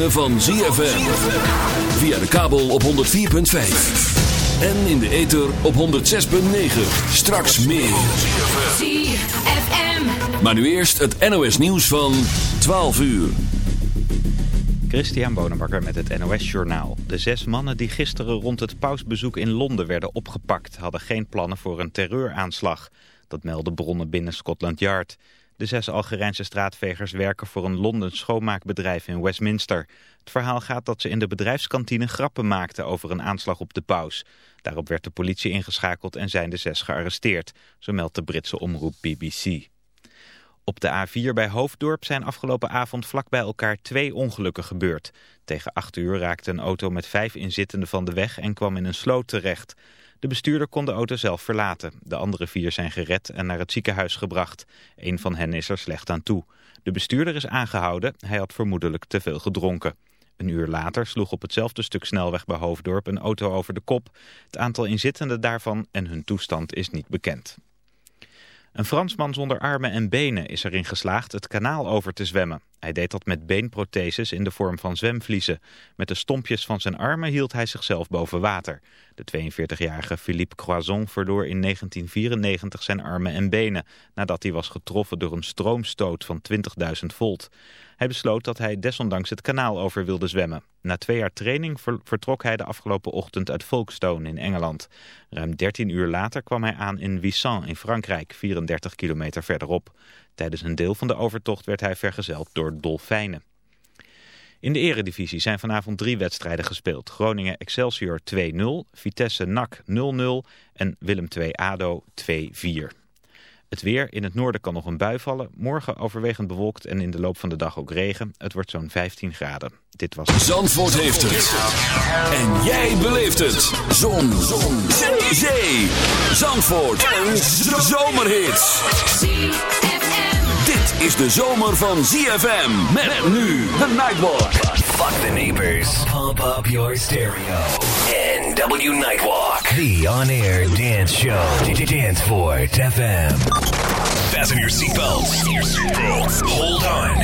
ritme van ZFM. Via de kabel op 104.5. En in de ether op 106.9. Straks meer. ZFM. Maar nu eerst het NOS nieuws van 12 uur. Christian Bonenbakker met het NOS Journaal. De zes mannen die gisteren rond het pausbezoek in Londen werden opgepakt... hadden geen plannen voor een terreuraanslag. Dat melden bronnen binnen Scotland Yard. De zes Algerijnse straatvegers werken voor een Londens schoonmaakbedrijf in Westminster. Het verhaal gaat dat ze in de bedrijfskantine grappen maakten over een aanslag op de paus. Daarop werd de politie ingeschakeld en zijn de zes gearresteerd. Zo meldt de Britse omroep BBC. Op de A4 bij Hoofddorp zijn afgelopen avond vlak bij elkaar twee ongelukken gebeurd. Tegen 8 uur raakte een auto met vijf inzittenden van de weg en kwam in een sloot terecht. De bestuurder kon de auto zelf verlaten. De andere vier zijn gered en naar het ziekenhuis gebracht. Een van hen is er slecht aan toe. De bestuurder is aangehouden. Hij had vermoedelijk te veel gedronken. Een uur later sloeg op hetzelfde stuk snelweg bij Hoofddorp een auto over de kop. Het aantal inzittenden daarvan en hun toestand is niet bekend. Een Fransman zonder armen en benen is erin geslaagd het kanaal over te zwemmen. Hij deed dat met beenprotheses in de vorm van zwemvliezen. Met de stompjes van zijn armen hield hij zichzelf boven water. De 42-jarige Philippe Croison verloor in 1994 zijn armen en benen... nadat hij was getroffen door een stroomstoot van 20.000 volt. Hij besloot dat hij desondanks het kanaal over wilde zwemmen. Na twee jaar training vertrok hij de afgelopen ochtend uit Folkestone in Engeland. Ruim 13 uur later kwam hij aan in Wissant in Frankrijk, 34 kilometer verderop. Tijdens een deel van de overtocht werd hij vergezeld door dolfijnen. In de eredivisie zijn vanavond drie wedstrijden gespeeld. Groningen Excelsior 2-0, Vitesse NAC 0-0 en Willem II ADO 2-4. Het weer, in het noorden kan nog een bui vallen. Morgen overwegend bewolkt en in de loop van de dag ook regen. Het wordt zo'n 15 graden. Dit was... Zandvoort heeft het. En jij beleeft het. Zon. Zon. Zee. Zandvoort. Een zomerhit. Dit is de zomer van ZFM. Met nu de Nightwalk. Fuck the neighbors. Pump up your stereo. NW Nightwalk. The on-air dance show. Dance for FM. Fasten your seatbelts. Hold on.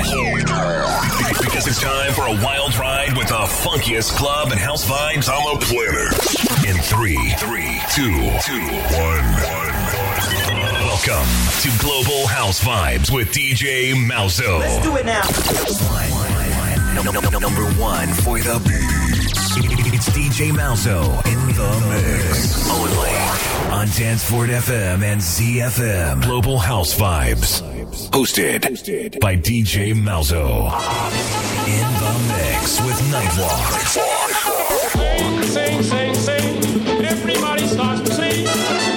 Because it's time for a wild ride with the funkiest club and house vibes on the planet. In three, three, two, two, one, one. Welcome to Global House Vibes with DJ Malzo. Let's do it now. Number one for the beats. It's DJ Malzo in the mix. Only on Danceford FM and ZFM. Global House Vibes. Hosted by DJ Malzo. In the mix with Nightwalk. Sing, sing, sing. Everybody starts to sing.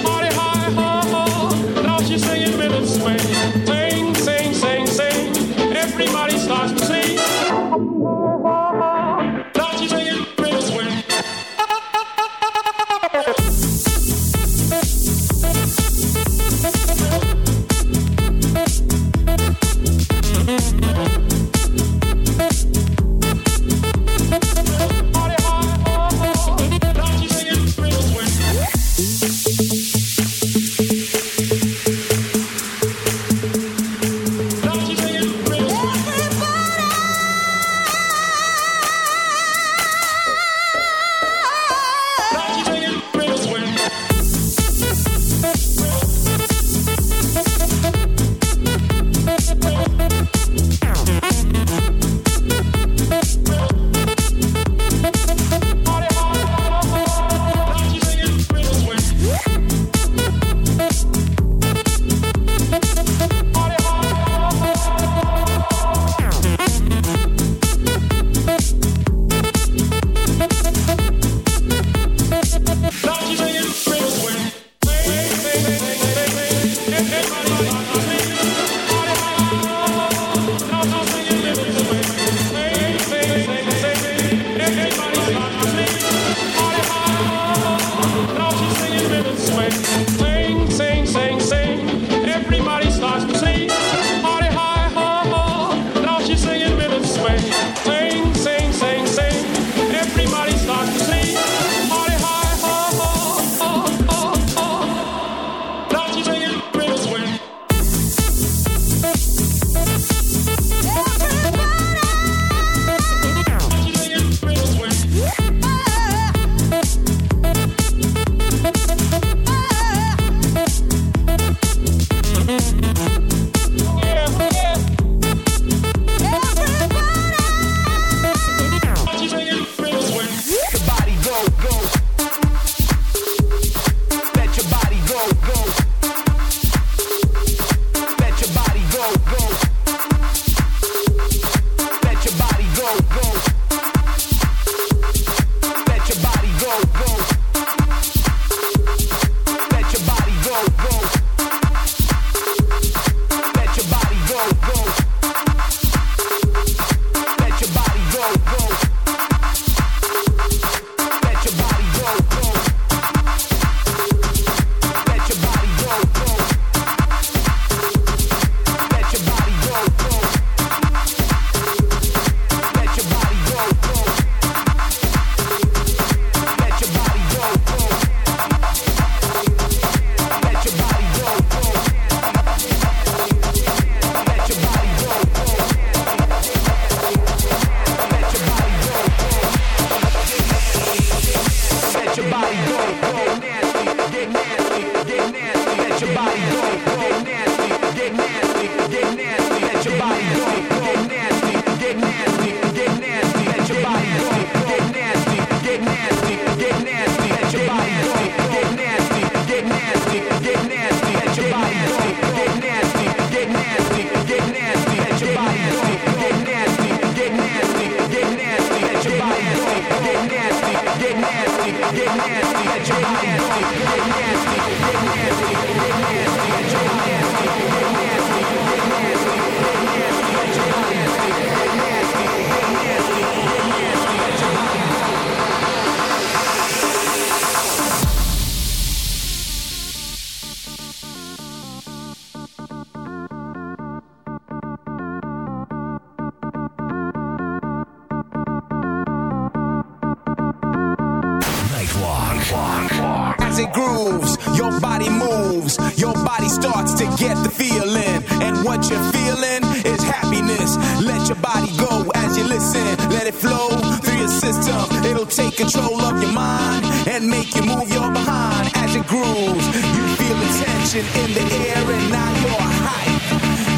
action in the air and not your hype.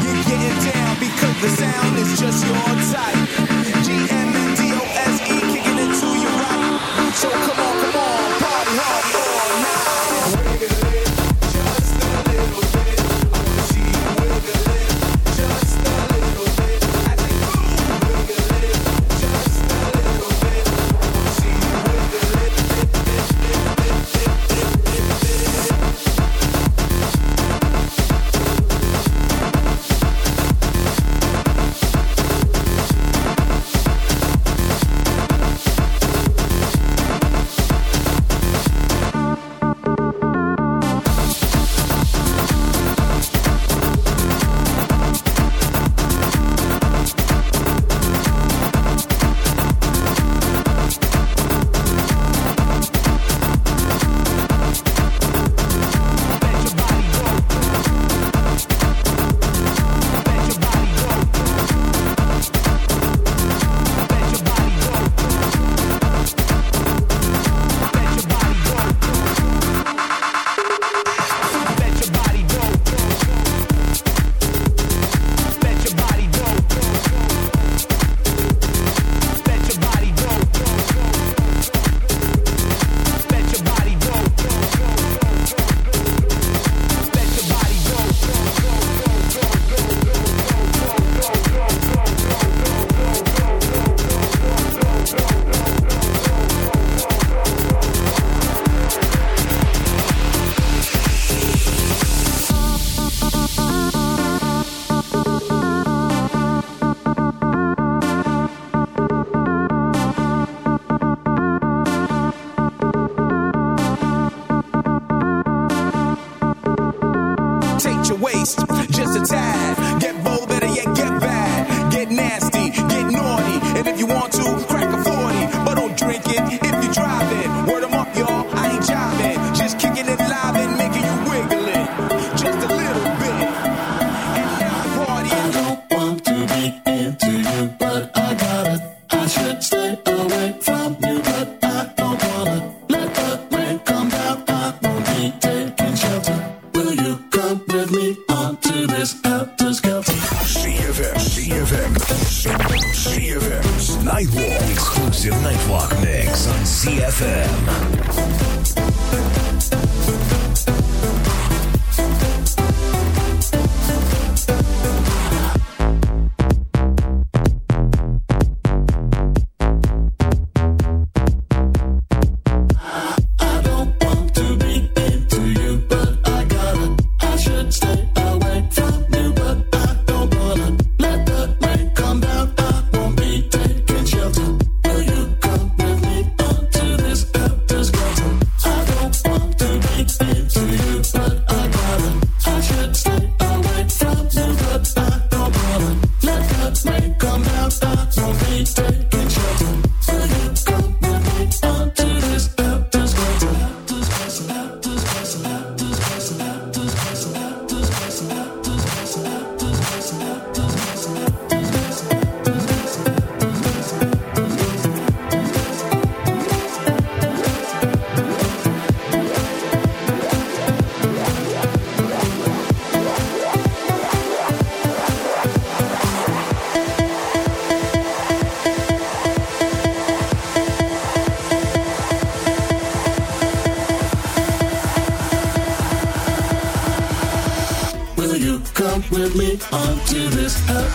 You're getting down because the sound is just your type.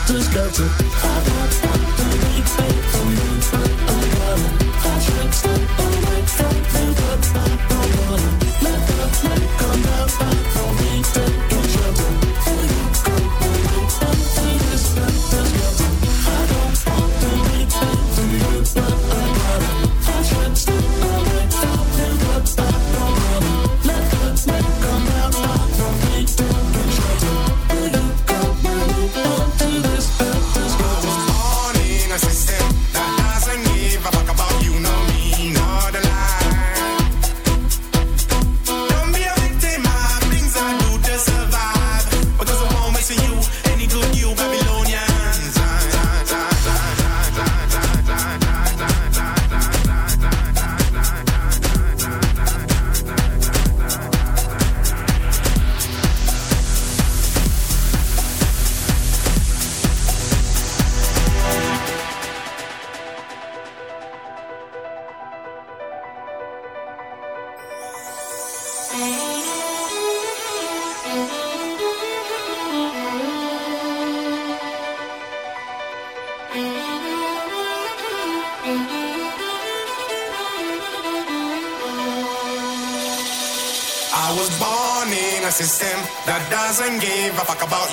just love to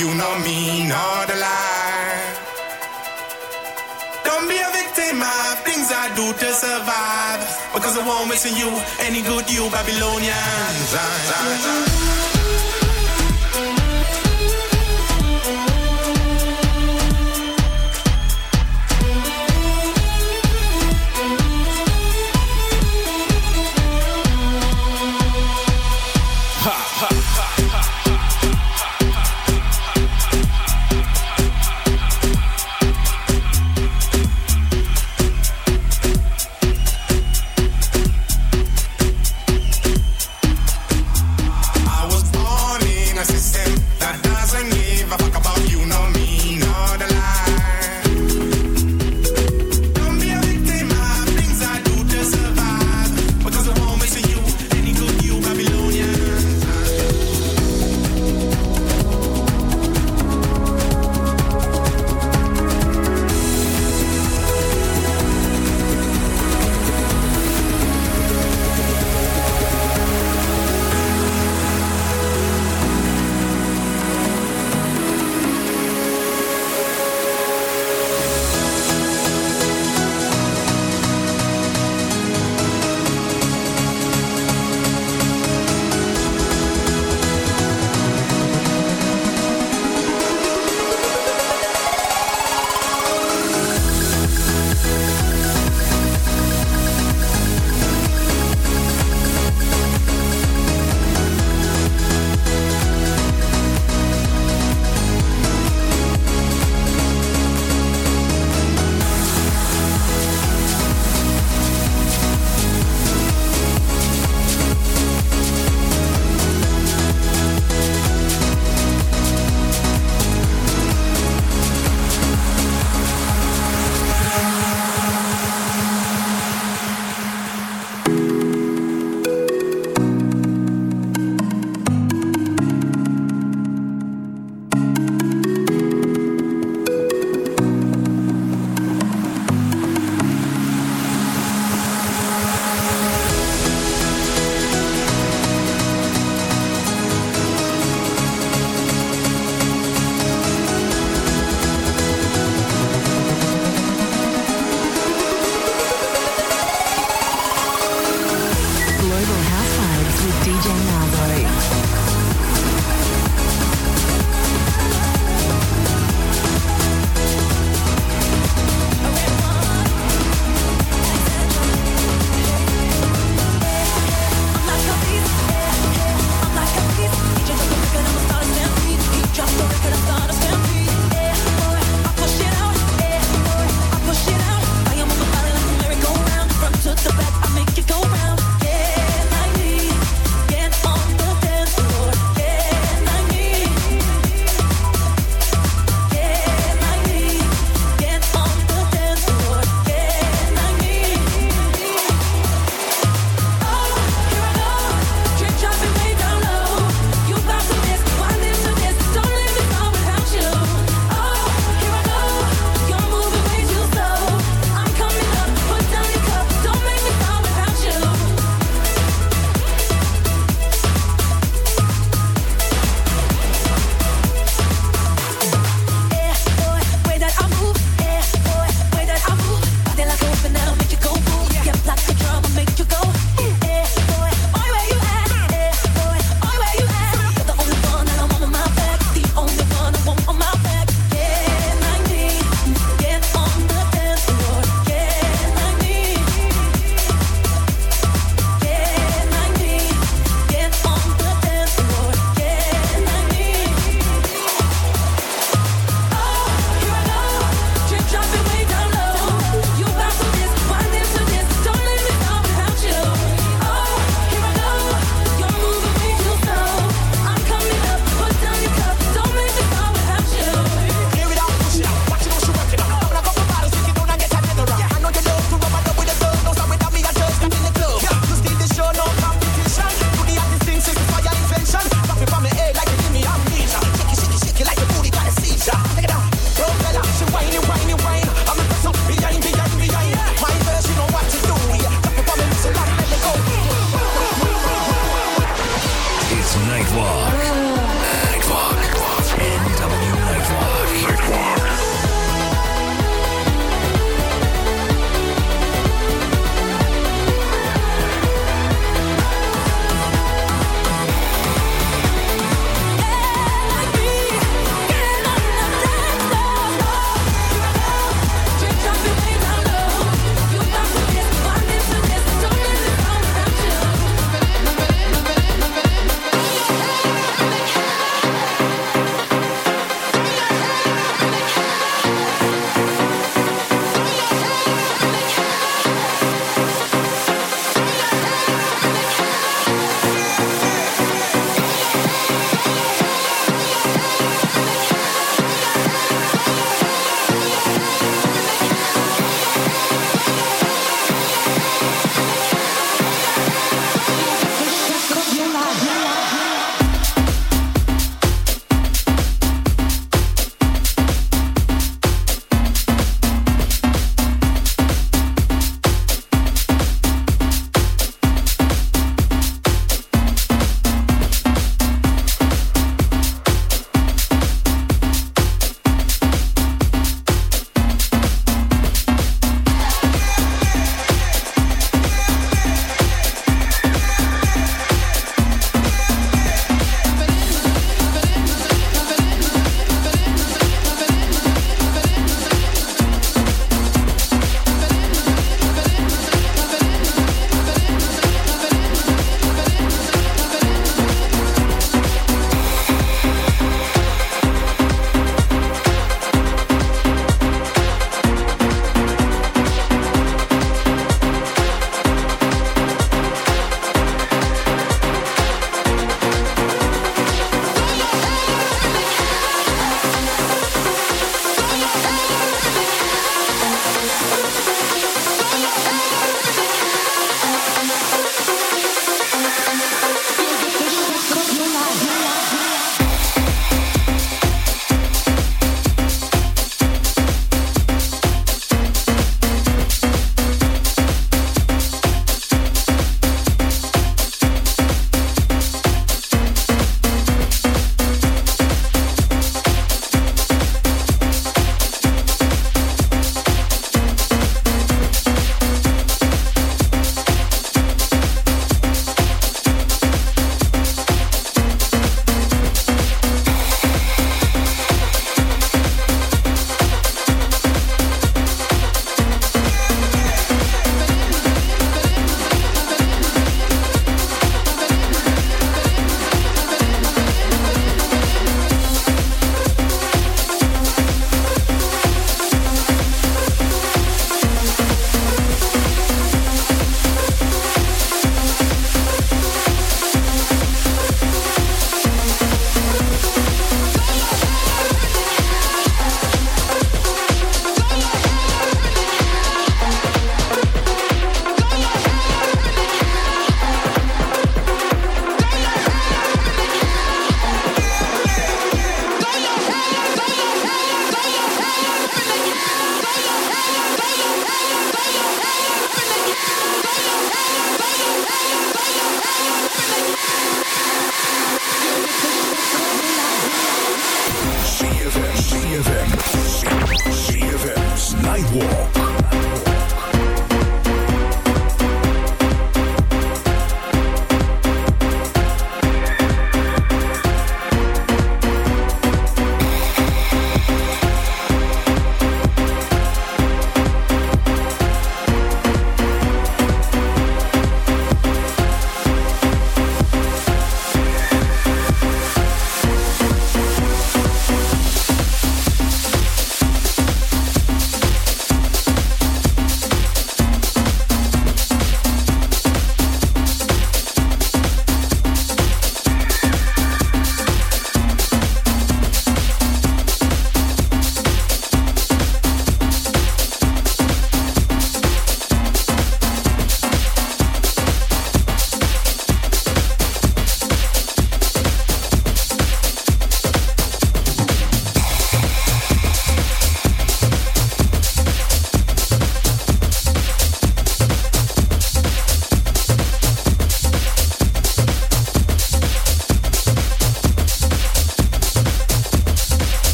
you, nor me, nor the lie. Don't be a victim of things I do to survive. Because I won't miss you, any good you Babylonians.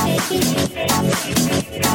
Thank you.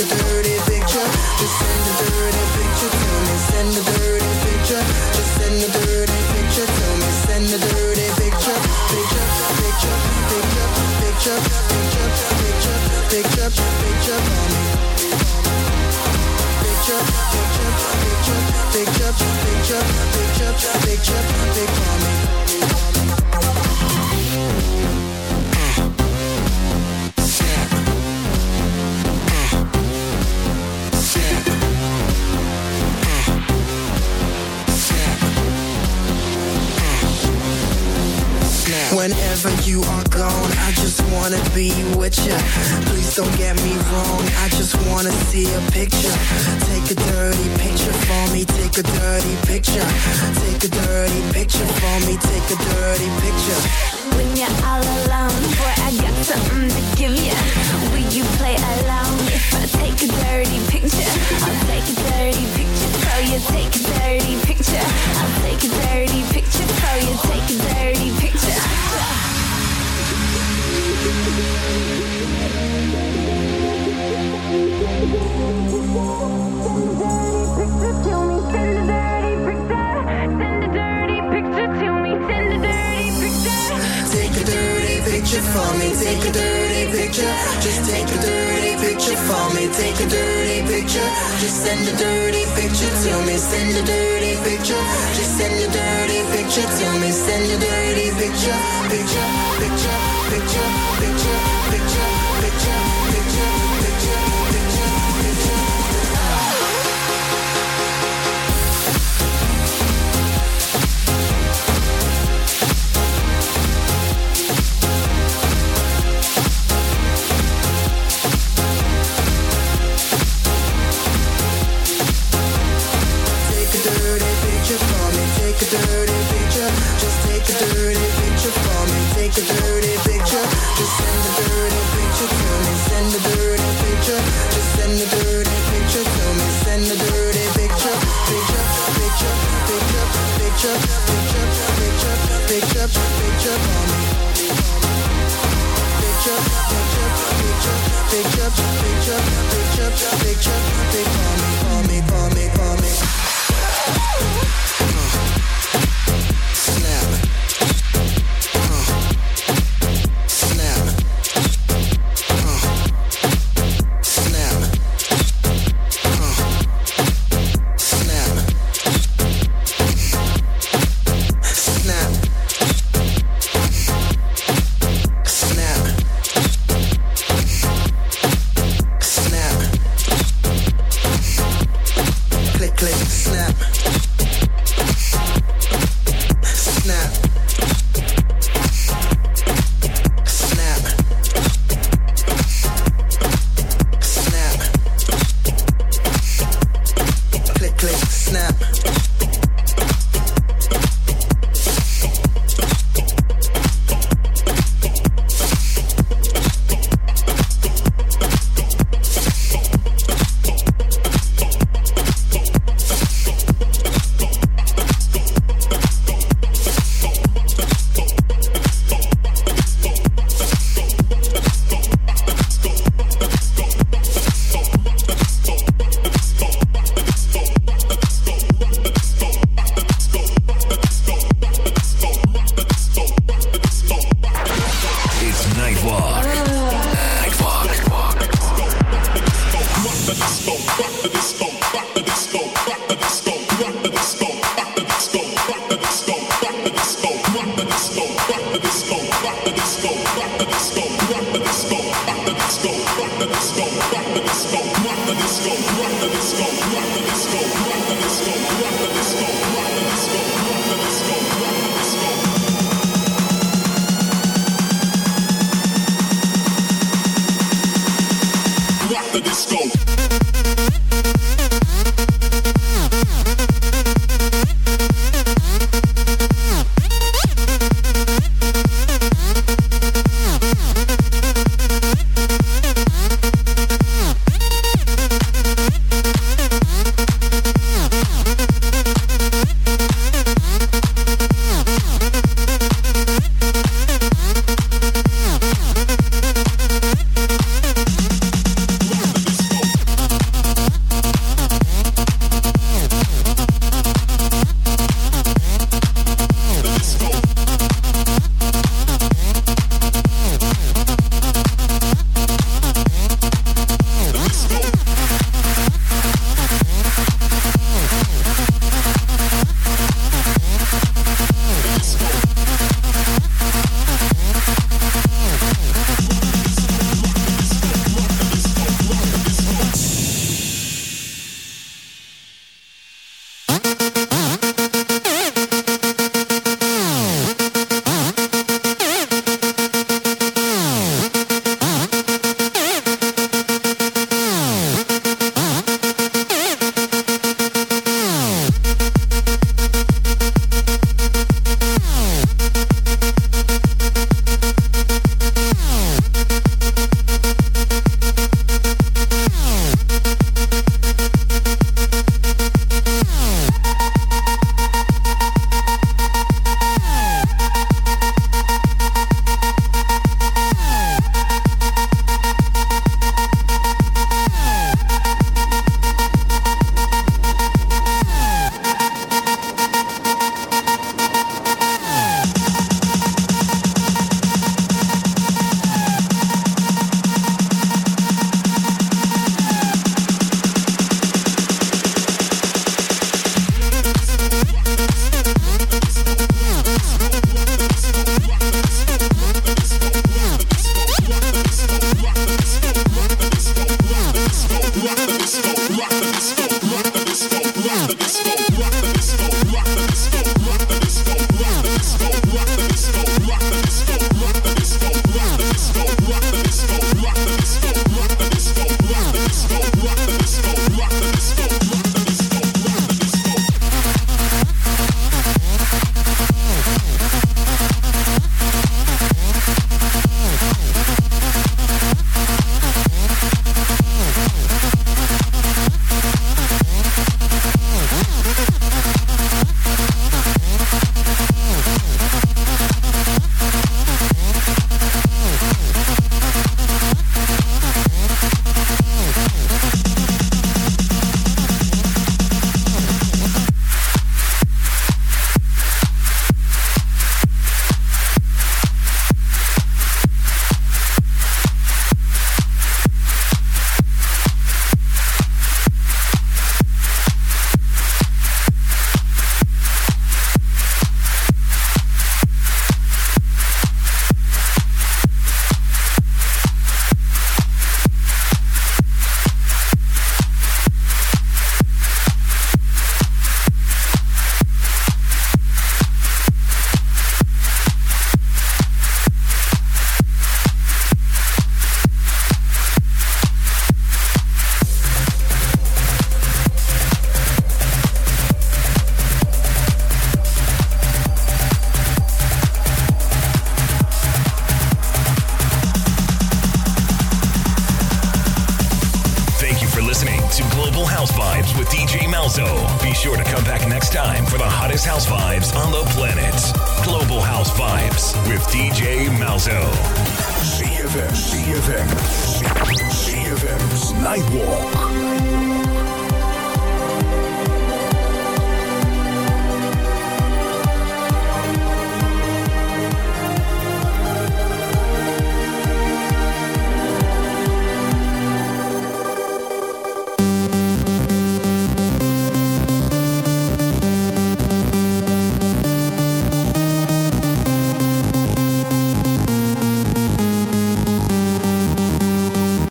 A dirty picture. Just send a dirty picture to me. Send a dirty picture. Just send a dirty picture to me. Send a dirty picture. Picture, picture, picture, picture, picture, picture, picture, picture for me. Picture, picture, picture, picture, picture, picture, picture, picture for me. Whenever you are gone, I just wanna be with ya. Please don't get me wrong, I just wanna see a picture. Take a dirty picture for me, take a dirty picture. Take a dirty picture for me, take a dirty picture. When you're all alone, boy, I got something to give you. Will you play along if I take a dirty picture? I'll take a dirty picture you. Take a dirty picture. I'll take a dirty picture you. Take a dirty picture. Take for me, take a dirty picture. Just take a dirty picture for me, take a dirty picture. Just send a dirty picture to me, send a dirty picture. Just send a dirty picture to me, send a dirty. Picture, picture, picture, picture, picture, picture,